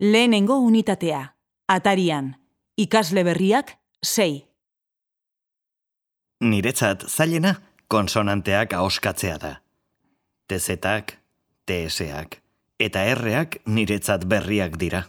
Lehenengo unitatea. Atarian. Ikasle berriak, sei. Niretzat zailena, konsonanteak ahoskatzea da. TZak, TSak eta erreak niretzat berriak dira.